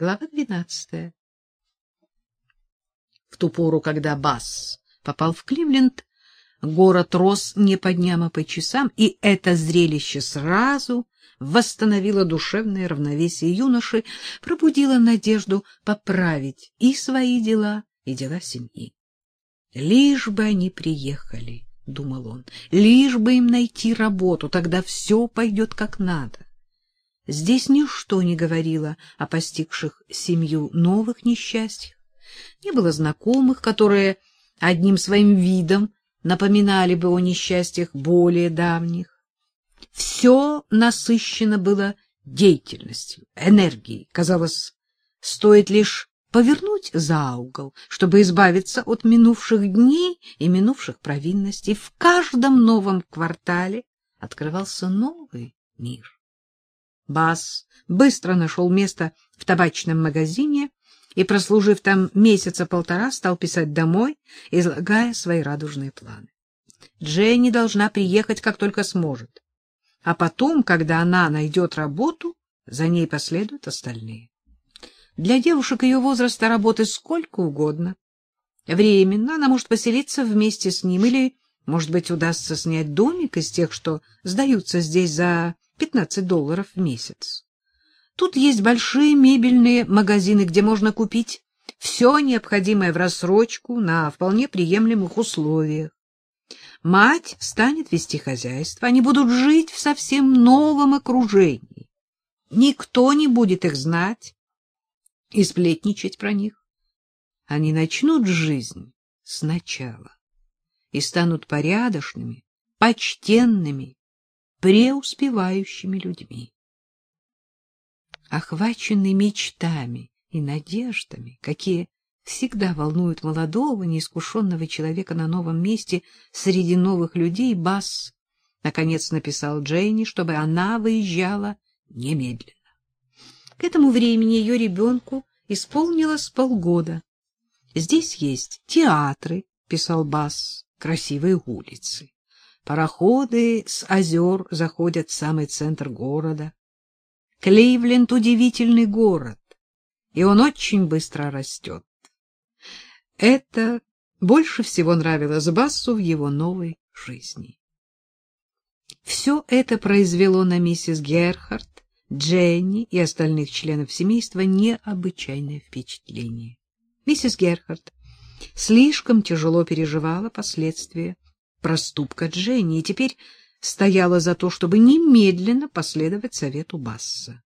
Глава двенадцатая. В ту пору, когда Басс попал в Кливленд, город рос не по дням, а по часам, и это зрелище сразу восстановило душевное равновесие юноши, пробудило надежду поправить и свои дела, и дела семьи. Лишь бы они приехали, — думал он, — лишь бы им найти работу, тогда все пойдет как надо. Здесь ничто не говорило о постигших семью новых несчастьях, не было знакомых, которые одним своим видом напоминали бы о несчастьях более давних. Все насыщено было деятельностью, энергией. Казалось, стоит лишь повернуть за угол, чтобы избавиться от минувших дней и минувших провинностей. В каждом новом квартале открывался новый мир. Бас быстро нашел место в табачном магазине и, прослужив там месяца полтора, стал писать домой, излагая свои радужные планы. Дженни должна приехать, как только сможет. А потом, когда она найдет работу, за ней последуют остальные. Для девушек ее возраста работы сколько угодно. Временно она может поселиться вместе с ним или, может быть, удастся снять домик из тех, что сдаются здесь за 15 долларов в месяц. Тут есть большие мебельные магазины, где можно купить все необходимое в рассрочку на вполне приемлемых условиях. Мать станет вести хозяйство, они будут жить в совсем новом окружении. Никто не будет их знать и сплетничать про них. Они начнут жизнь сначала и станут порядочными, почтенными, преуспевающими людьми охваченный мечтами и надеждами, какие всегда волнуют молодого, неискушенного человека на новом месте среди новых людей, Бас наконец написал Джейни, чтобы она выезжала немедленно. К этому времени ее ребенку исполнилось полгода. Здесь есть театры, писал Бас, красивые улицы. Пароходы с озер заходят в самый центр города. Кливленд — удивительный город, и он очень быстро растет. Это больше всего нравилось Бассу в его новой жизни. Все это произвело на миссис Герхард, Дженни и остальных членов семейства необычайное впечатление. Миссис Герхард слишком тяжело переживала последствия проступка Дженни и теперь стояла за то, чтобы немедленно последовать совету Басса.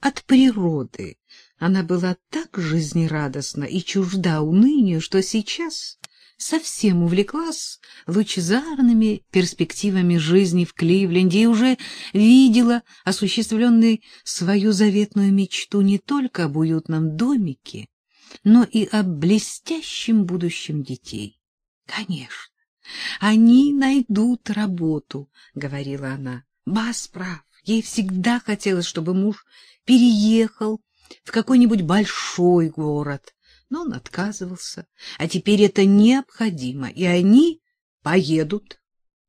От природы она была так жизнерадостна и чужда унынию, что сейчас совсем увлеклась лучезарными перспективами жизни в Кливленде и уже видела осуществленной свою заветную мечту не только об уютном домике, но и об блестящем будущем детей. Конечно, они найдут работу, говорила она. Бас прав. Ей всегда хотелось, чтобы муж переехал в какой-нибудь большой город, но он отказывался. А теперь это необходимо, и они поедут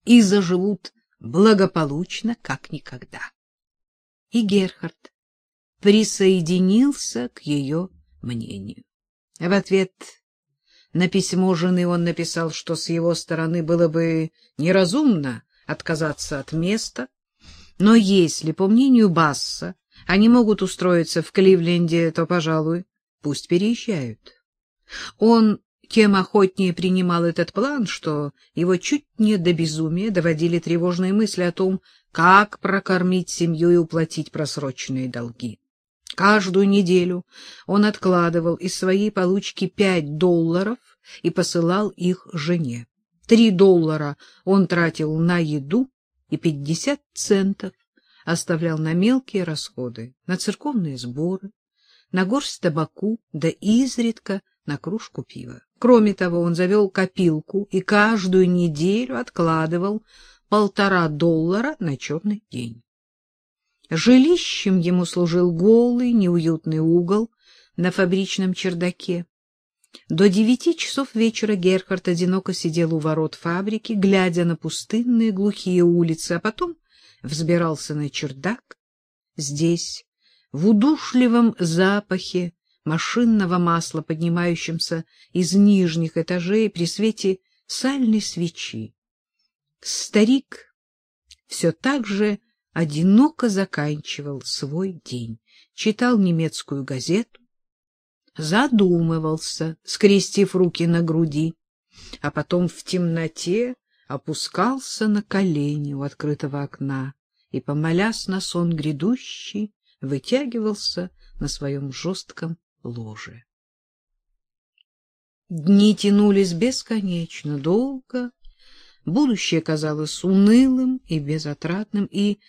и заживут благополучно, как никогда. И Герхард присоединился к ее мнению. В ответ на письмо жены он написал, что с его стороны было бы неразумно отказаться от места, но если, по мнению Басса, они могут устроиться в Кливленде, то, пожалуй, пусть переезжают. Он тем охотнее принимал этот план, что его чуть не до безумия доводили тревожные мысли о том, как прокормить семью и уплатить просроченные долги. Каждую неделю он откладывал из своей получки пять долларов и посылал их жене. Три доллара он тратил на еду и пятьдесят центов оставлял на мелкие расходы, на церковные сборы, на горсть табаку, да изредка на кружку пива. Кроме того, он завел копилку и каждую неделю откладывал полтора доллара на черный день. Жилищем ему служил голый, неуютный угол на фабричном чердаке. До девяти часов вечера Герхард одиноко сидел у ворот фабрики, глядя на пустынные глухие улицы, а потом взбирался на чердак. Здесь, в удушливом запахе машинного масла, поднимающемся из нижних этажей при свете сальной свечи. Старик все так же одиноко заканчивал свой день, читал немецкую газету, задумывался, скрестив руки на груди, а потом в темноте опускался на колени у открытого окна и, помолясь на сон грядущий, вытягивался на своем жестком ложе. Дни тянулись бесконечно долго, будущее казалось унылым и безотрадным, и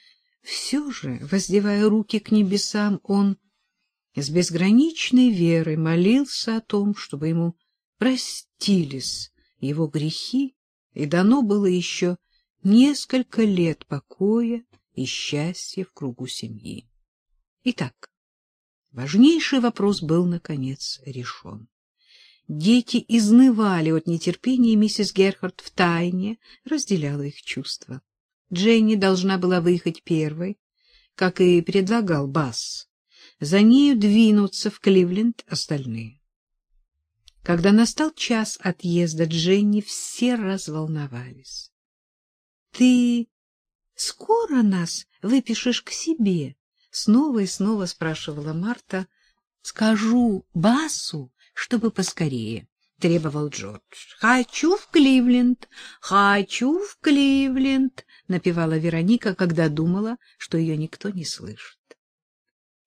все же, воздевая руки к небесам, он с безграничной верой молился о том, чтобы ему простились его грехи и дано было еще несколько лет покоя и счастья в кругу семьи. Итак, важнейший вопрос был, наконец, решен. Дети изнывали от нетерпения, и миссис Герхард втайне разделяла их чувства. Дженни должна была выехать первой, как и предлагал Басс. За нею двинуться в Кливленд остальные. Когда настал час отъезда Дженни, все разволновались. — Ты скоро нас выпишешь к себе? — снова и снова спрашивала Марта. — Скажу Басу, чтобы поскорее, — требовал Джордж. — Хочу в Кливленд, хочу в Кливленд, — напевала Вероника, когда думала, что ее никто не слышит. —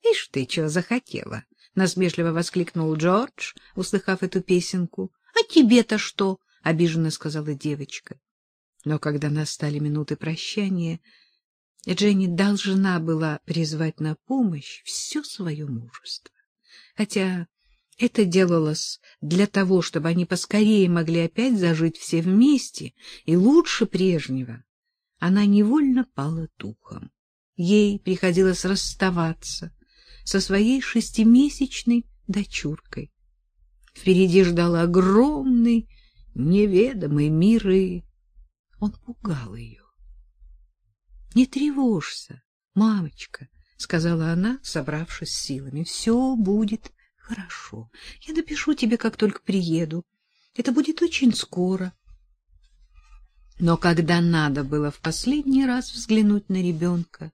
Ишь ты, что захотела! — насмешливо воскликнул Джордж, услыхав эту песенку. — А тебе-то что? — обиженно сказала девочка. Но когда настали минуты прощания, Дженни должна была призвать на помощь все свое мужество. Хотя это делалось для того, чтобы они поскорее могли опять зажить все вместе и лучше прежнего. Она невольно пала духом. Ей приходилось расставаться со своей шестимесячной дочуркой. Впереди ждал огромный, неведомый мир, и он пугал ее. — Не тревожься, мамочка, — сказала она, собравшись силами. — Все будет Хорошо. Я напишу тебе, как только приеду. Это будет очень скоро. Но когда надо было в последний раз взглянуть на ребенка,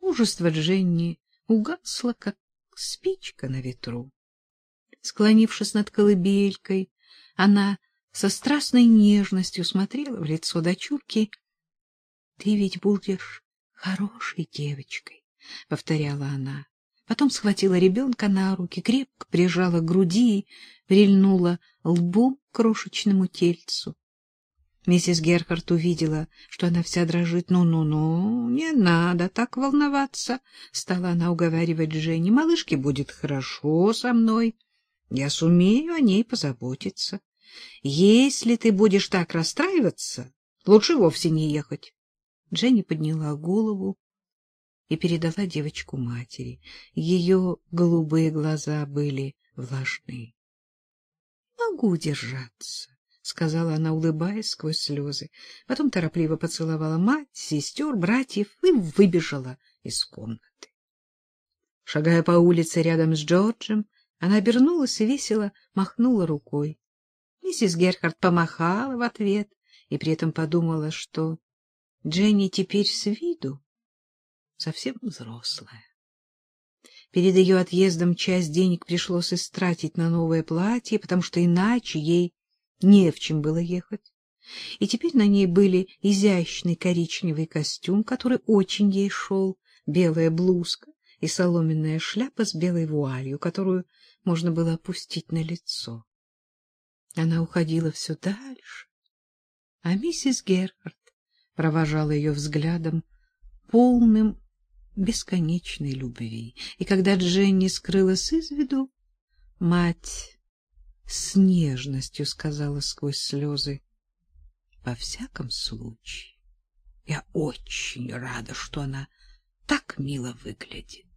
мужество Дженни угасло, как спичка на ветру. Склонившись над колыбелькой, она со страстной нежностью смотрела в лицо дочурки. — Ты ведь будешь хорошей девочкой, — повторяла она. Потом схватила ребенка на руки, крепко прижала к груди и прильнула лбом к крошечному тельцу. Миссис Герхард увидела, что она вся дрожит. «Ну-ну-ну, не надо так волноваться», — стала она уговаривать Жене. «Малышке будет хорошо со мной. Я сумею о ней позаботиться. Если ты будешь так расстраиваться, лучше вовсе не ехать». Дженни подняла голову и передала девочку матери. Ее голубые глаза были влажны. — Могу держаться, — сказала она, улыбаясь сквозь слезы. Потом торопливо поцеловала мать, сестер, братьев и выбежала из комнаты. Шагая по улице рядом с Джорджем, она обернулась и весело махнула рукой. Миссис Герхард помахала в ответ и при этом подумала, что Дженни теперь с виду совсем взрослая. Перед ее отъездом часть денег пришлось истратить на новое платье, потому что иначе ей не в чем было ехать. И теперь на ней были изящный коричневый костюм, который очень ей шел, белая блузка и соломенная шляпа с белой вуалью, которую можно было опустить на лицо. Она уходила все дальше, а миссис Герхард провожала ее взглядом, полным бесконечной любви. И когда Дженни скрылась из виду, мать с нежностью сказала сквозь слезы, «Во всяком случае, я очень рада, что она так мило выглядит».